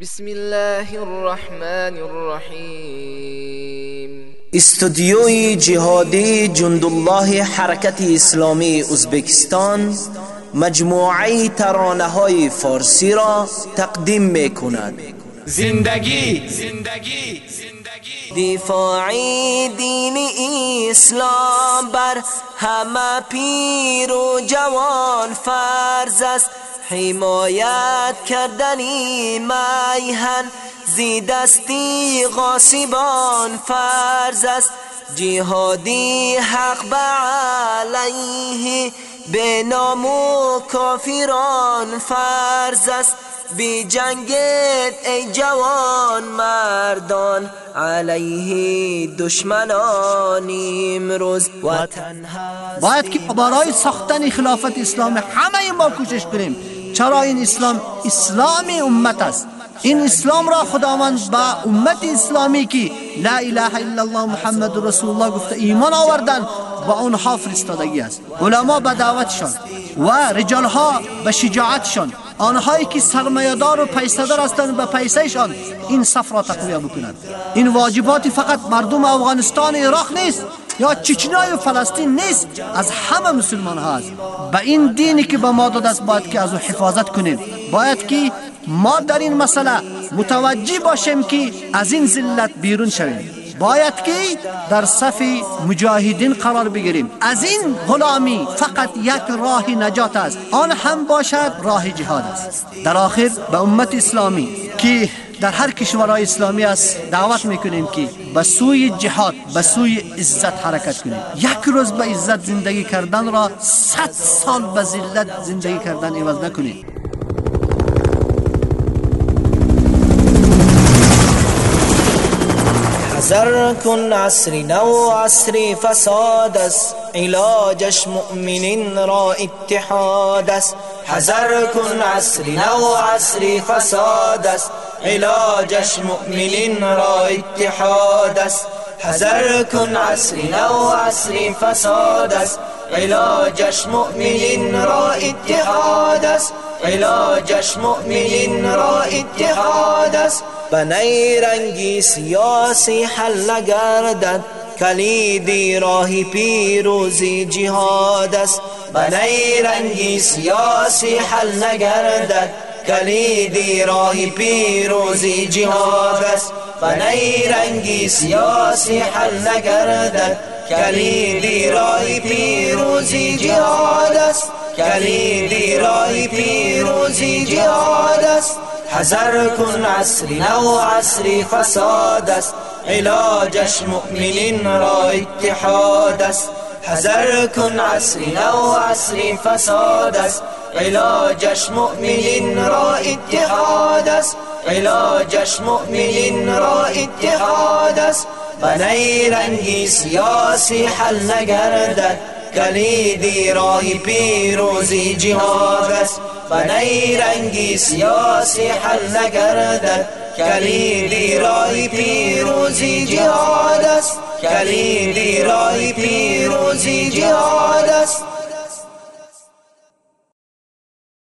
بسم الله الرحمن الرحیم استودیوی جهادی جندالله حرکت اسلامی ازبکستان مجموعه ترانه های فارسی را تقدیم می کند زندگی زندگی دفاعی دین اسلام بر همه پیر و جوان فرض است حمایت کردنی میهن زی دستی غاصبان فرض است. جهادی حق به علیه به نام و کافران فرض است. بی جنگت ای جوان مردان علیه دشمنان امروز. وطن باید که برای ساختن خلافت اسلام همه ما کوشش کنیم. چرا این اسلام اسلامی امت است؟ این اسلام را خداوند با امت اسلامی که لا اله الا الله محمد رسول الله گفته ایمان آوردن با اونها فرستادگی است. علما به دعوتشان و رجالها به شجاعتشان. آنهایی که سرمایه‌دار و پیسه‌دار هستند به پیسهشان این صف را تقویه بکنند. این واجبات فقط مردم افغانستان عراق نیست. یا چچنای و فلسطین نیست از همه مسلمان ها است به این دینی که به ما داده است باید که از او حفاظت کنیم. باید که ما در این مسئله متوجه باشیم که از این ذلت بیرون شویم. باید که در صف مجاهدین قرار بگیریم. از این غلامی فقط یک راه نجات است. آن هم باشد راه جهاد است. در آخر به امت اسلامی که در هر کشورهای اسلامی است دعوت می‌کنیم که به سوی جهاد به سوی عزت حرکت کنیم. یک روز به عزت زندگی کردن را صد سال به ذلت زندگی کردن عوض نکنیم. أحزر كن عسر أو عسري فسادس علاجش مؤمن رأي اتحادس حذر كن عسر أو عسري فسادس علاجش مؤمن رأي اتحادس حذر كن عسر أو عسري فسادس علاجش مؤمنین را اتحاد است. علاجش مؤمنین را اتحاد است. به نیرنگی سیاسی حل نگردد. کلیدی راه پیروزی جهاد است. به نیرنگی سیاسی حل نگردد. کلیدی راه پیروزی جهاد است. به نیرنگی سیاسی حل نگردد. کلیدی راه پیروزی جهاد است. کلیدی راه پیروزی جهاد است. حذر کن عصری نو عصری فساد است. علاجش مؤمنین را اتحاد است. حذر کن عصری نو عصری فساد است. علاجش مؤمنین را اتحاد است. علاجش مؤمنین را اتحاد است. به نیرنگی سیاسی حل نگردد. کلیدی راه پیروزی جهاد است. به نیرنگی سیاسی حل نگردد. کلیدی راه پیروزی جهاد است. کلیدی راه پیروزی جهاد است.